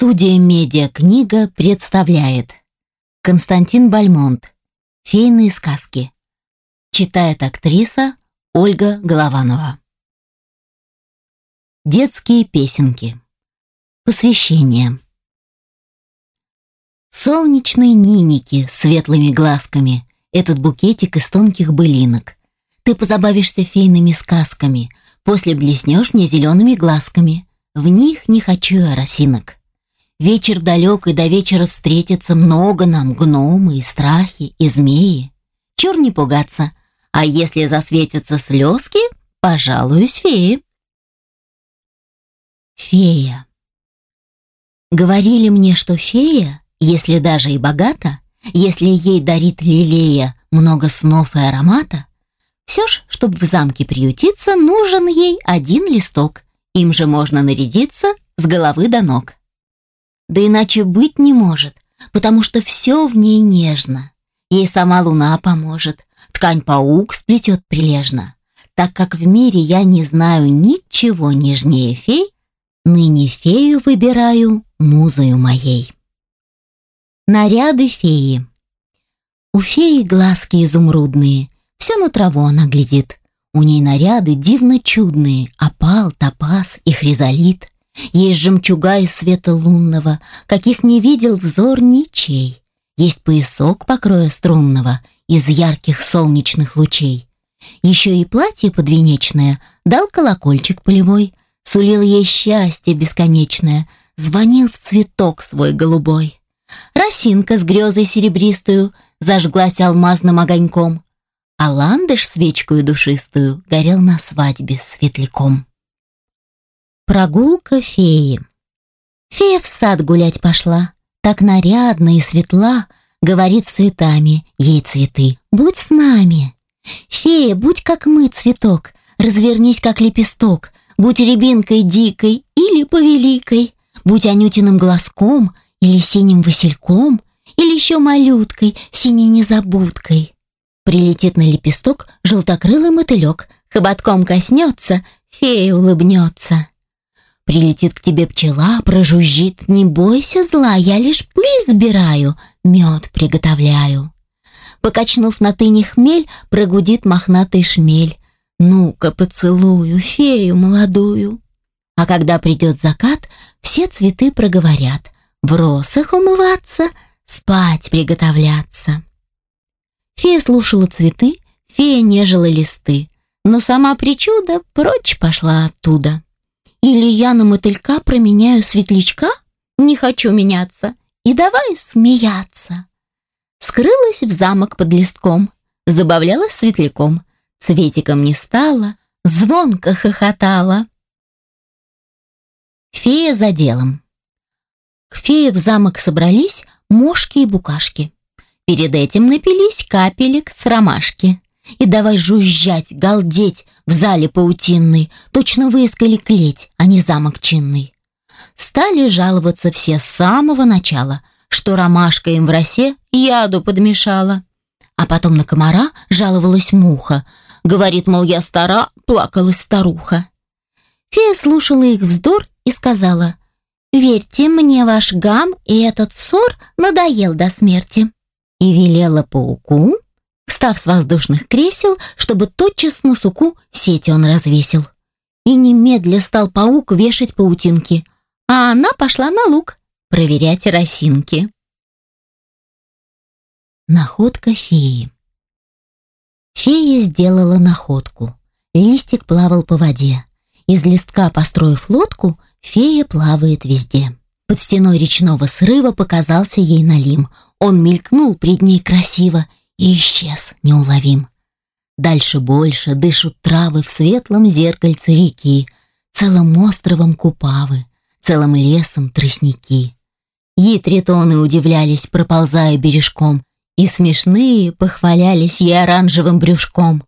Студия Медиа Книга представляет Константин Бальмонт «Фейные сказки» Читает актриса Ольга Голованова. Детские песенки. Посвящение. Солнечные ниники с светлыми глазками. Этот букетик из тонких былинок. Ты позабавишься фейными сказками. После блеснешь мне зелеными глазками. В них не хочу я росинок. Вечер далек, и до вечера встретится много нам гномы и страхи, и змеи. Чур не пугаться. А если засветятся слезки, пожалуюсь феи. Фея. Говорили мне, что фея, если даже и богата, если ей дарит лилея много снов и аромата, все ж, чтобы в замке приютиться, нужен ей один листок. Им же можно нарядиться с головы до ног. Да иначе быть не может, потому что все в ней нежно. Ей сама луна поможет, ткань паук сплетет прилежно. Так как в мире я не знаю ничего нежнее фей, ныне фею выбираю музою моей. Наряды феи. У феи глазки изумрудные, все на траву она глядит. У ней наряды дивно чудные, опал, топаз и хризолит. Есть жемчуга из света лунного, каких не видел взор ничей. Есть поясок покроя струнного из ярких солнечных лучей. Еще и платье подвенечное дал колокольчик полевой, сулил ей счастье бесконечное, звонил в цветок свой голубой. Росинка с грезой серебристую зажглась алмазным огоньком, а ландыш свечкою душистую горел на свадьбе светляком. Прогулка феи. Фея в сад гулять пошла, так нарядна и светла, говорит цветами ей цветы. Будь с нами. Фея, будь как мы, цветок, развернись как лепесток, будь рябинкой дикой или повеликой, будь анютиным глазком или синим васильком, или еще малюткой, синей незабудкой. Прилетит на лепесток желтокрылый мотылек, хоботком коснется, фея улыбнется. Прилетит к тебе пчела, прожужжит. Не бойся зла, я лишь пыль сбираю, мед приготовляю. Покачнув на тыне хмель, прогудит мохнатый шмель. Ну-ка поцелую фею молодую. А когда придет закат, все цветы проговорят. В росах умываться, спать приготовляться. Фея слушала цветы, фея нежила листы, но сама причуда прочь пошла оттуда. Или я на мотылька променяю светлячка? Не хочу меняться. И давай смеяться. Скрылась в замок под листком. Забавлялась светляком. Цветиком не стала. Звонко хохотала. Фея за делом. К фее в замок собрались мошки и букашки. Перед этим напились капелек с ромашки и давай жужжать, галдеть в зале паутинной. Точно выискали клеть, а не замок чинный. Стали жаловаться все с самого начала, что ромашка им в росе яду подмешала. А потом на комара жаловалась муха. Говорит, мол, я стара, плакалась старуха. Фея слушала их вздор и сказала, «Верьте мне, ваш гам и этот ссор надоел до смерти». И велела пауку встав с воздушных кресел, чтобы тотчас на суку сети он развесил. И немедля стал паук вешать паутинки, а она пошла на луг проверять росинки. Находка феи. Фея сделала находку. Листик плавал по воде. Из листка, построив лодку, фея плавает везде. Под стеной речного срыва показался ей Налим. Он мелькнул пред ней красиво и исчез неуловим. Дальше больше дышат травы в светлом зеркальце реки, целым островом Купавы, целым лесом тростники. Ей тритоны удивлялись, проползая бережком, и смешные похвалялись ей оранжевым брюшком.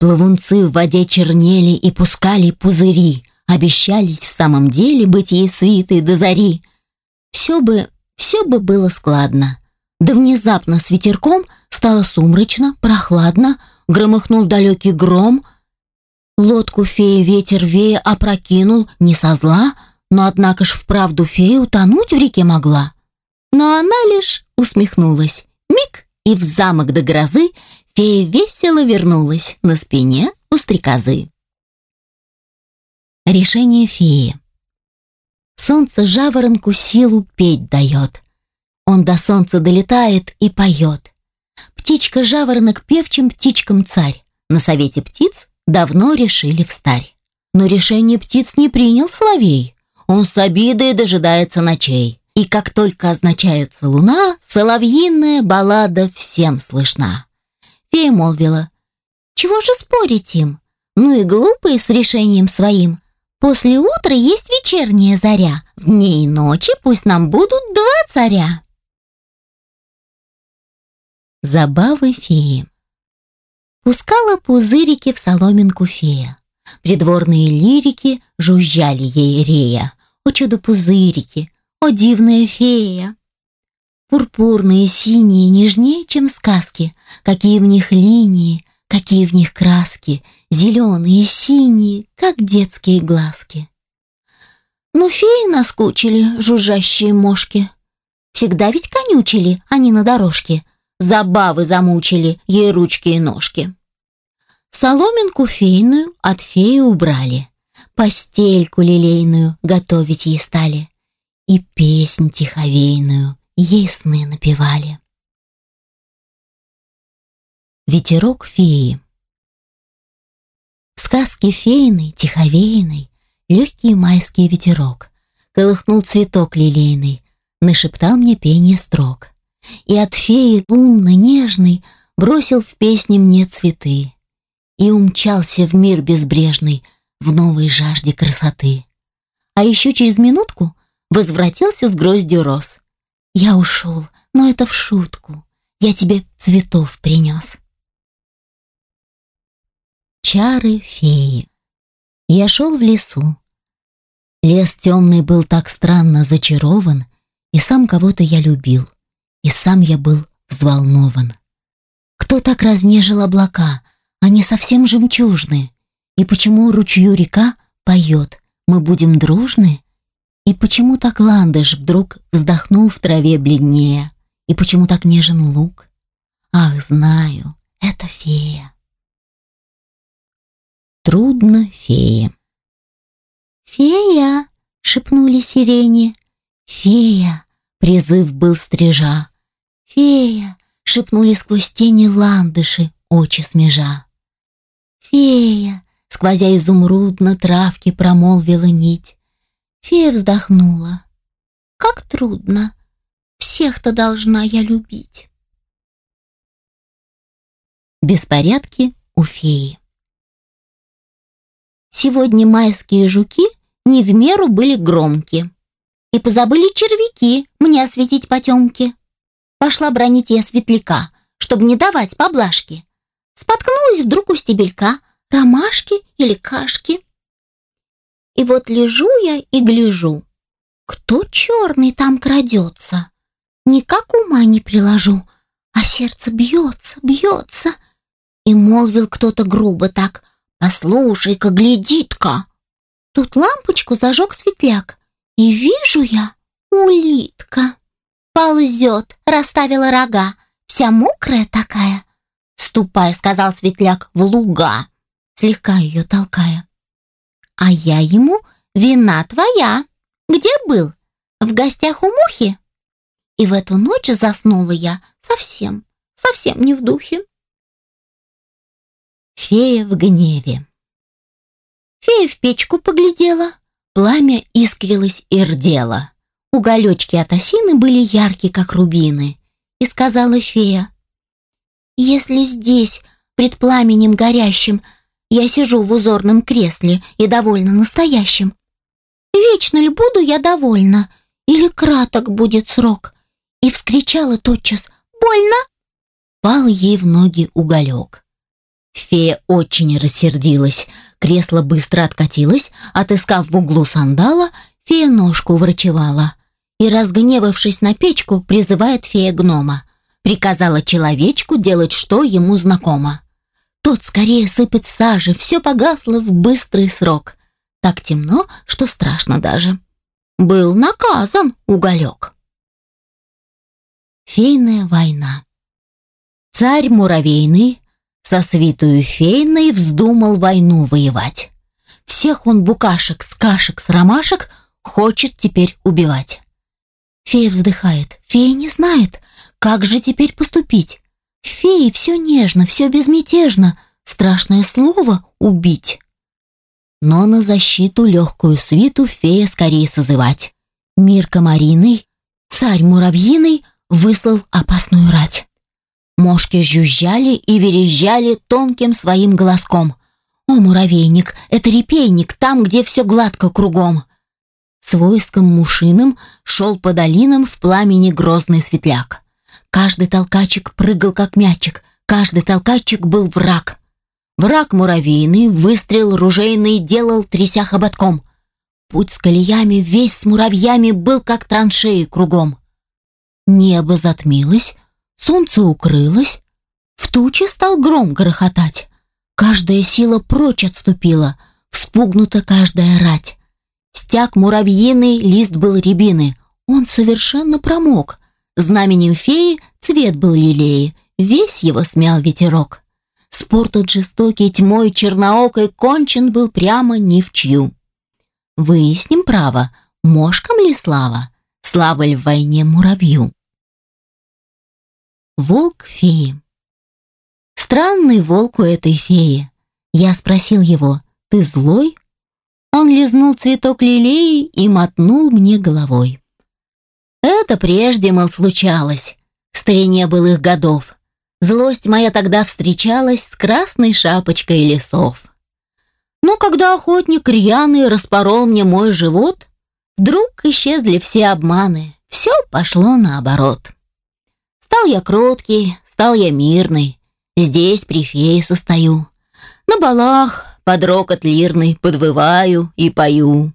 Плавунцы в воде чернели и пускали пузыри, обещались в самом деле быть ей свитой до зари. Все бы, все бы было складно, да внезапно с ветерком стало сумрачно, прохладно, громыхнул далекий гром. Лодку феи ветер вея опрокинул не со зла, но однако ж вправду фея утонуть в реке могла. Но она лишь усмехнулась. Миг, и в замок до грозы фея весело вернулась на спине у стрекозы. Решение феи. Солнце жаворонку силу петь дает, он до солнца долетает и поет. Птичка-жаворонок певчим птичкам царь. На совете птиц давно решили встарь. Но решение птиц не принял Соловей. Он с обидой дожидается ночей. И как только означается луна, соловьиная баллада всем слышна. Фея молвила, «Чего же спорить им? Ну и глупые с решением своим. После утра есть вечерняя заря. В дне и ночи пусть нам будут два царя». Забавы феи. Пускала пузырики в соломинку фея. Придворные лирики жужжали ей рея. О чудо-пузырики, о дивная фея. Пурпурные, синие, нежнее, чем сказки. Какие в них линии, какие в них краски. Зеленые, синие, как детские глазки. Но феи наскучили, жужжащие мошки. Всегда ведь конючили а они на дорожке — Забавы замучили ей ручки и ножки. Соломинку фейную от феи убрали. Постельку лилейную готовить ей стали. И песнь тиховейную ей сны напевали. Ветерок феи В сказке фейной, тиховейной, Легкий майский ветерок. Колыхнул цветок лилейный, Нашептал мне пение строк и от феи лунной, нежной бросил в песне мне цветы и умчался в мир безбрежный в новой жажде красоты. А еще через минутку возвратился с гроздью роз. Я ушел, но это в шутку. Я тебе цветов принес. Чары феи. Я шел в лесу. Лес темный был так странно зачарован, и сам кого-то я любил и сам я был взволнован. Кто так разнежил облака? Они совсем жемчужны. И почему ручью река поет? Мы будем дружны? И почему так ландыш вдруг вздохнул в траве бледнее? И почему так нежен лук? Ах, знаю, это фея. Трудно фея. «Фея!» — шепнули сирени. «Фея!» — призыв был стрижа. «Фея!» — шепнули сквозь тени ландыши очи смежа. «Фея!» — сквозя изумрудно травки промолвила нить. Фея вздохнула. «Как трудно! Всех-то должна я любить!» Беспорядки у феи. Сегодня майские жуки не в меру были громки. И позабыли червяки мне осветить потемки пошла бронить я светляка, чтобы не давать поблажки. Споткнулась вдруг у стебелька, ромашки или кашки. И вот лежу я и гляжу. Кто черный там крадется? Никак ума не приложу, а сердце бьется, бьется. И молвил кто-то грубо так, «Послушай-ка, глядит-ка!» Тут лампочку зажег светляк, и вижу я улитка ползет, расставила рога, вся мокрая такая. «Ступай», — сказал Светляк, — «в луга», слегка ее толкая. «А я ему, вина твоя. Где был? В гостях у мухи?» И в эту ночь заснула я совсем, совсем не в духе. Фея в гневе. Фея в печку поглядела, пламя искрилось и рдело. Уголечки от осины были яркие, как рубины. И сказала фея, «Если здесь, пред пламенем горящим, я сижу в узорном кресле и довольно настоящим, вечно ли буду я довольна, или краток будет срок?» И вскричала тотчас, «Больно!» Пал ей в ноги уголек. Фея очень рассердилась. Кресло быстро откатилось. Отыскав в углу сандала, фея ножку врачевала и, разгневавшись на печку, призывает фея гнома. Приказала человечку делать, что ему знакомо. Тот скорее сыпет сажи, все погасло в быстрый срок. Так темно, что страшно даже. Был наказан уголек. Фейная война. Царь муравейный со свитую фейной вздумал войну воевать. Всех он букашек скашек, с ромашек хочет теперь убивать. Фея вздыхает. Фея не знает, как же теперь поступить. Феи все нежно, все безмятежно. Страшное слово «убить». Но на защиту легкую свиту фея скорее созывать. Мир комариный, царь муравьиный выслал опасную рать. Мошки жужжали и верещали тонким своим голоском. «О, муравейник, это репейник, там, где все гладко кругом!» с войском мушиным шел по долинам в пламени грозный светляк. Каждый толкачик прыгал, как мячик, каждый толкачик был враг. Враг муравейный, выстрел ружейный делал, тряся хоботком. Путь с колеями, весь с муравьями, был как траншеи кругом. Небо затмилось, солнце укрылось, в туче стал гром грохотать. Каждая сила прочь отступила, вспугнута каждая рать. Стяг муравьиный, лист был рябины. Он совершенно промок. Знаменем феи цвет был лилеи. Весь его смял ветерок. Спор тот жестокий, тьмой черноокой кончен был прямо ни в чью. Выясним право, мошкам ли слава? Слава ли в войне муравью? Волк феи Странный волк у этой феи. Я спросил его, ты злой он лизнул цветок лилеи и мотнул мне головой. Это прежде, мол, случалось. В старине былых годов. Злость моя тогда встречалась с красной шапочкой лесов. Но когда охотник рьяный распорол мне мой живот, вдруг исчезли все обманы, все пошло наоборот. Стал я кроткий, стал я мирный, здесь при фее состою. На балах, под рокот лирный подвываю и пою.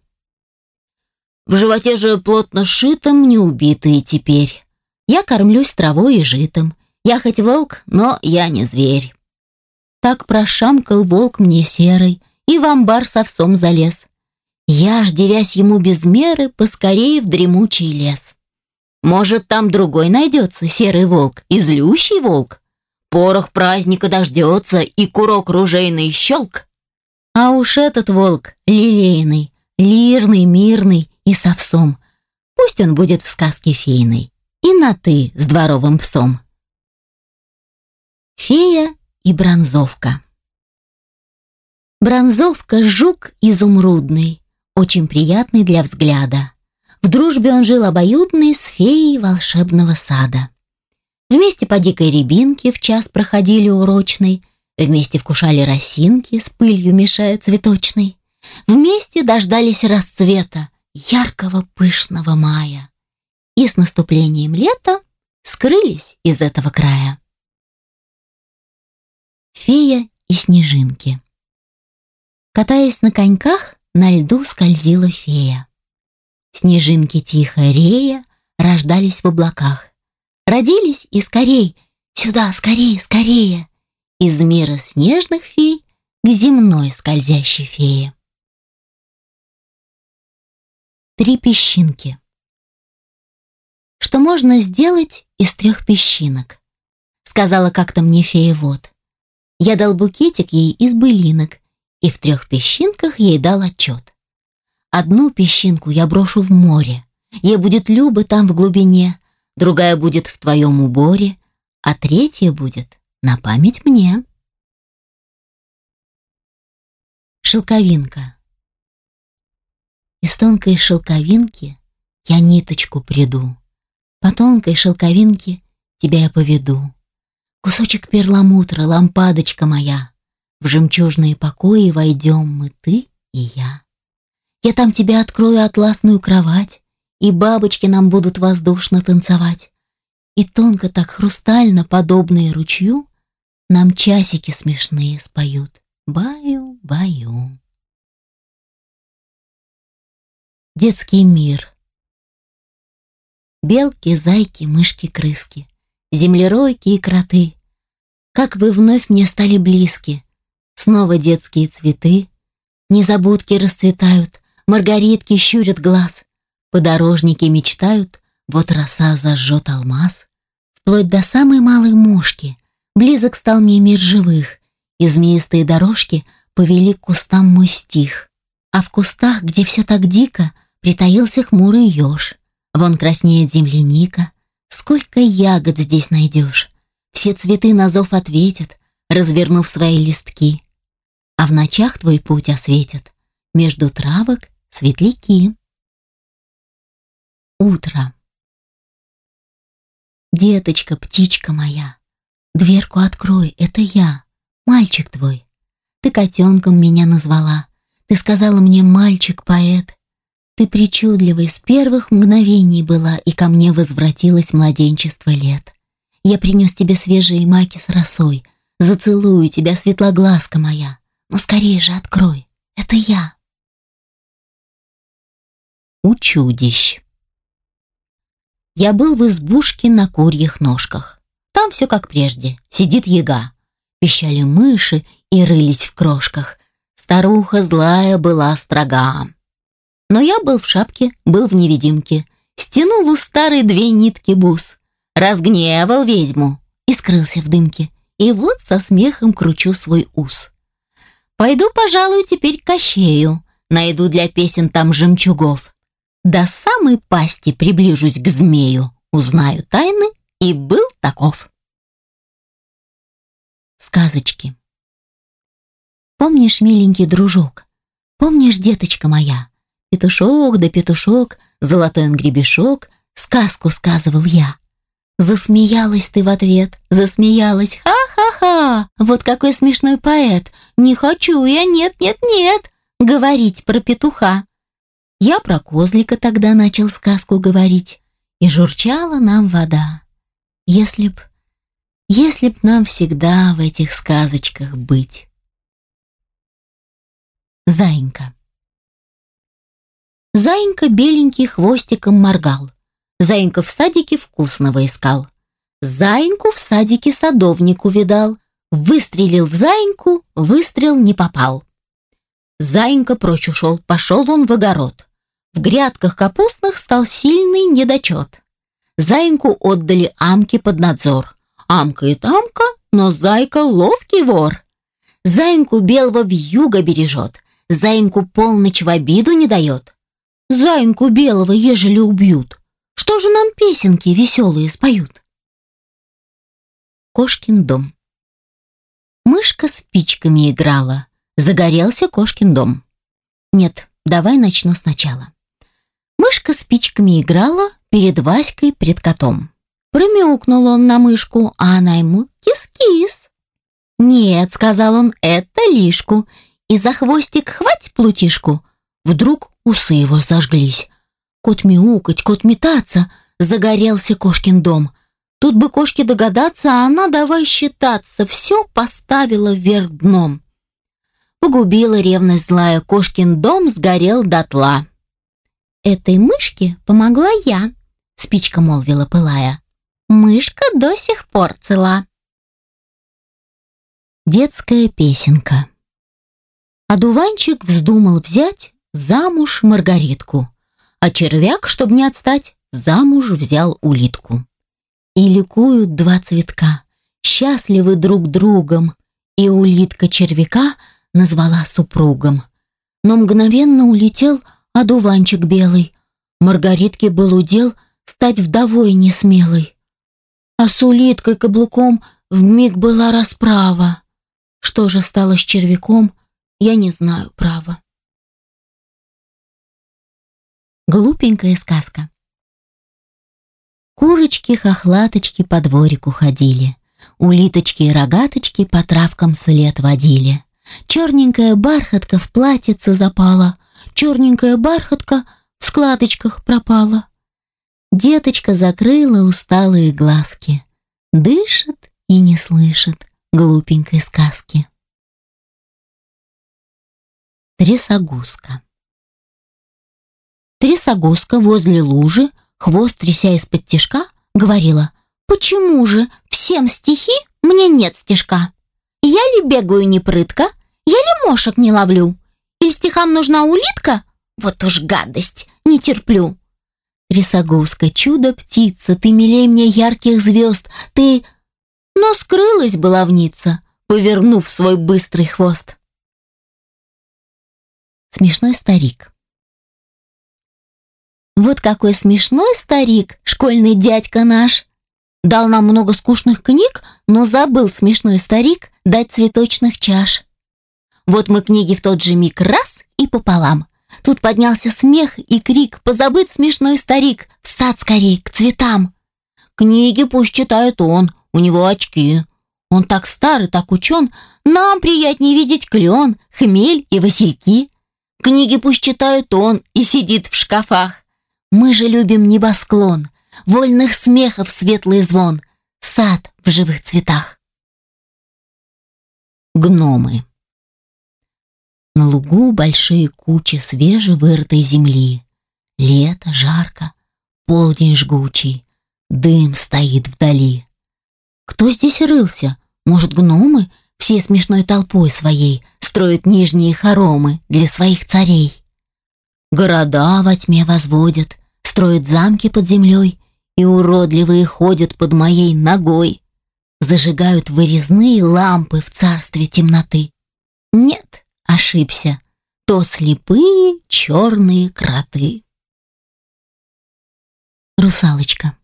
В животе же плотно шитом не убитые теперь. Я кормлюсь травой и житом. Я хоть волк, но я не зверь. Так прошамкал волк мне серый и в амбар с овсом залез. Я, ж девясь ему без меры, поскорее в дремучий лес. Может, там другой найдется серый волк и злющий волк? Порох праздника дождется, и курок ружейный щелк а уж этот волк лилейный, лирный, мирный и с овсом. Пусть он будет в сказке фейной. И на «ты» с дворовым псом. Фея и бронзовка. Бронзовка – жук изумрудный, очень приятный для взгляда. В дружбе он жил обоюдный с феей волшебного сада. Вместе по дикой рябинке в час проходили урочный, Вместе вкушали росинки с пылью, мешая цветочной. Вместе дождались расцвета, яркого пышного мая. И с наступлением лета скрылись из этого края. Фея и снежинки. Катаясь на коньках, на льду скользила фея. Снежинки тихо рея рождались в облаках. Родились и скорей, сюда, скорее, скорее из мира снежных фей к земной скользящей фее. Три песчинки. Что можно сделать из трех песчинок? Сказала как-то мне фея вот. Я дал букетик ей из былинок, и в трех песчинках ей дал отчет. Одну песчинку я брошу в море, ей будет люба там в глубине, другая будет в твоем уборе, а третья будет на память мне. Шелковинка. Из тонкой шелковинки я ниточку приду. По тонкой шелковинке тебя я поведу. Кусочек перламутра, лампадочка моя. В жемчужные покои войдем мы ты и я. Я там тебе открою атласную кровать, и бабочки нам будут воздушно танцевать. И тонко так хрустально, подобные ручью, нам часики смешные споют. Баю-баю. Детский мир. Белки, зайки, мышки, крыски, землеройки и кроты. Как вы вновь мне стали близки. Снова детские цветы, незабудки расцветают, маргаритки щурят глаз. Подорожники мечтают, вот роса зажжет алмаз. Вплоть до самой малой мушки, Близок стал мне мир живых, и змеистые дорожки повели к кустам мой стих. А в кустах, где все так дико, притаился хмурый еж. Вон краснеет земляника. Сколько ягод здесь найдешь? Все цветы на зов ответят, развернув свои листки. А в ночах твой путь осветят. Между травок светляки. Утро. Деточка, птичка моя, Дверку открой, это я, мальчик твой. Ты котенком меня назвала. Ты сказала мне «мальчик-поэт». Ты причудливой с первых мгновений была, и ко мне возвратилось младенчество лет. Я принес тебе свежие маки с росой. Зацелую тебя, светлоглазка моя. Ну, скорее же, открой. Это я. У чудищ. Я был в избушке на курьих ножках. Там все как прежде. Сидит яга. Пищали мыши и рылись в крошках. Старуха злая была строга. Но я был в шапке, был в невидимке. Стянул у старой две нитки бус. Разгневал ведьму и скрылся в дымке. И вот со смехом кручу свой ус. Пойду, пожалуй, теперь к Кощею. Найду для песен там жемчугов. До самой пасти приближусь к змею. Узнаю тайны и был таков. Сказочки. Помнишь, миленький дружок? Помнишь, деточка моя? Петушок да петушок, золотой он гребешок, сказку сказывал я. Засмеялась ты в ответ, засмеялась. Ха-ха-ха! Вот какой смешной поэт. Не хочу я, нет-нет-нет, говорить про петуха. Я про козлика тогда начал сказку говорить, и журчала нам вода. Если б... Если б нам всегда в этих сказочках быть. Заинька. Заинька беленький хвостиком моргал. Заинька в садике вкусного искал. Заиньку в садике садовнику видал. Выстрелил в заиньку, выстрел не попал. Заинька прочь ушел, пошел он в огород. В грядках капустных стал сильный недочет. Заиньку отдали Амке под надзор. Амка и Тамка, но Зайка ловкий вор. Заиньку белого вьюга бережет, Заиньку полночь в обиду не дает. Заиньку белого ежели убьют, что же нам песенки веселые споют? Кошкин дом. Мышка спичками играла. Загорелся кошкин дом. Нет, давай начну сначала. Мышка спичками играла перед Васькой перед котом. Промяукнул он на мышку, а она ему «кис-кис». «Нет», — сказал он, — «это лишку. И за хвостик хвать плутишку». Вдруг усы его зажглись. Кот мяукать, кот метаться, загорелся кошкин дом. Тут бы кошке догадаться, а она давай считаться, все поставила вверх дном. Погубила ревность злая, кошкин дом сгорел дотла этой мышке помогла я», — спичка молвила, пылая. «Мышка до сих пор цела». Детская песенка одуванчик вздумал взять замуж Маргаритку, а червяк, чтобы не отстать, замуж взял улитку. И ликуют два цветка, счастливы друг другом, и улитка червяка назвала супругом. Но мгновенно улетел одуванчик белый. Маргаритке был удел стать вдовой несмелой. А с улиткой каблуком вмиг была расправа. Что же стало с червяком, я не знаю права. Глупенькая сказка. Курочки-хохлаточки по дворику ходили, Улиточки и рогаточки по травкам след водили. Черненькая бархатка в платьице запала, черненькая бархатка в складочках пропала. Деточка закрыла усталые глазки, дышит и не слышит глупенькой сказки. Трясогузка Трясогузка возле лужи, хвост тряся из-под тишка, говорила, «Почему же всем стихи мне нет стишка? Я ли бегаю не прытка, я ли мошек не ловлю?» стихам нужна улитка? Вот уж гадость, не терплю. Трясогузка, чудо-птица, ты милей мне ярких звезд, ты... Но скрылась баловница, повернув свой быстрый хвост. Смешной старик. Вот какой смешной старик, школьный дядька наш. Дал нам много скучных книг, но забыл смешной старик дать цветочных чаш. Вот мы книги в тот же миг раз и пополам. Тут поднялся смех и крик, позабыт смешной старик. В сад скорей, к цветам. Книги пусть читает он, у него очки. Он так стар и так учен, нам приятнее видеть клен, хмель и васильки. Книги пусть читает он и сидит в шкафах. Мы же любим небосклон, вольных смехов светлый звон, сад в живых цветах. Гномы. На лугу большие кучи свежевырытой земли. Лето жарко, полдень жгучий, дым стоит вдали. Кто здесь рылся? Может, гномы? Все смешной толпой своей строят нижние хоромы для своих царей. Города во тьме возводят, строят замки под землей, и уродливые ходят под моей ногой. Зажигают вырезные лампы в царстве темноты. Нет, ошибся, то слепые черные кроты. Русалочка.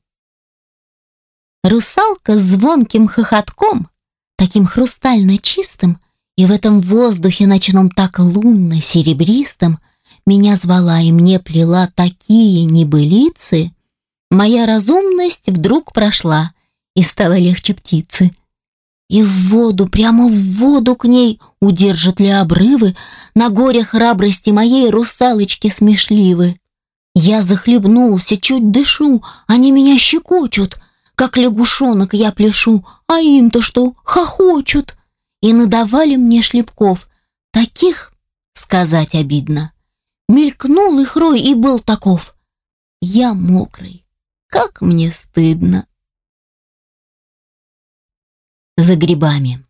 Русалка с звонким хохотком, таким хрустально чистым, и в этом воздухе ночном так лунно серебристым меня звала и мне плела такие небылицы, моя разумность вдруг прошла и стала легче птицы. И в воду, прямо в воду к ней удержат ли обрывы на горе храбрости моей русалочки смешливы. Я захлебнулся, чуть дышу, они меня щекочут, как лягушонок я пляшу, а им-то что, хохочут. И надавали мне шлепков, таких, сказать обидно. Мелькнул их рой и был таков. Я мокрый, как мне стыдно за грибами.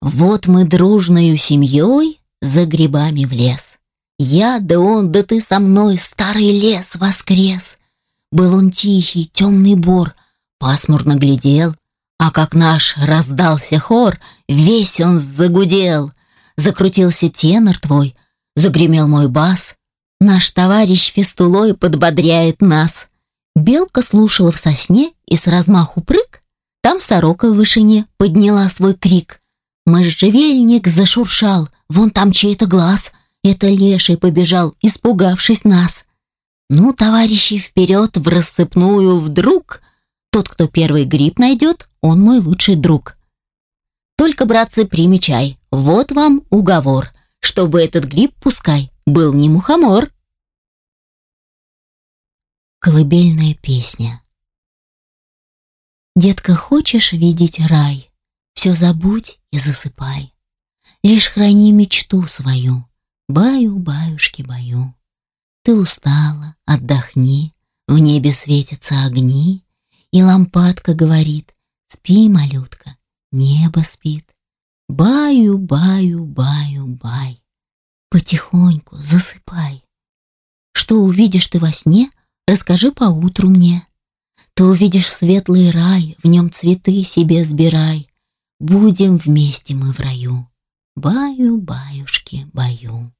Вот мы дружною семьей за грибами в лес. Я, да он, да ты со мной, старый лес воскрес. Был он тихий, темный бор, пасмурно глядел, а как наш раздался хор, весь он загудел. Закрутился тенор твой, загремел мой бас. Наш товарищ фистулой подбодряет нас. Белка слушала в сосне и с размаху прыг там сорока в вышине подняла свой крик. Можжевельник зашуршал. Вон там чей-то глаз. Это леший побежал, испугавшись нас. Ну, товарищи, вперед в рассыпную вдруг. Тот, кто первый гриб найдет, он мой лучший друг. Только, братцы, примечай, вот вам уговор, чтобы этот гриб, пускай, был не мухомор. Колыбельная песня. Детка, хочешь видеть рай? Все забудь и засыпай. Лишь храни мечту свою. Баю, баюшки, баю. Ты устала, отдохни. В небе светятся огни. И лампадка говорит, спи, малютка, небо спит. Баю, баю, баю, бай. Потихоньку засыпай. Что увидишь ты во сне, расскажи поутру мне. Ты увидишь светлый рай, в нем цветы себе сбирай. Будем вместе мы в раю. Баю-баюшки, баю.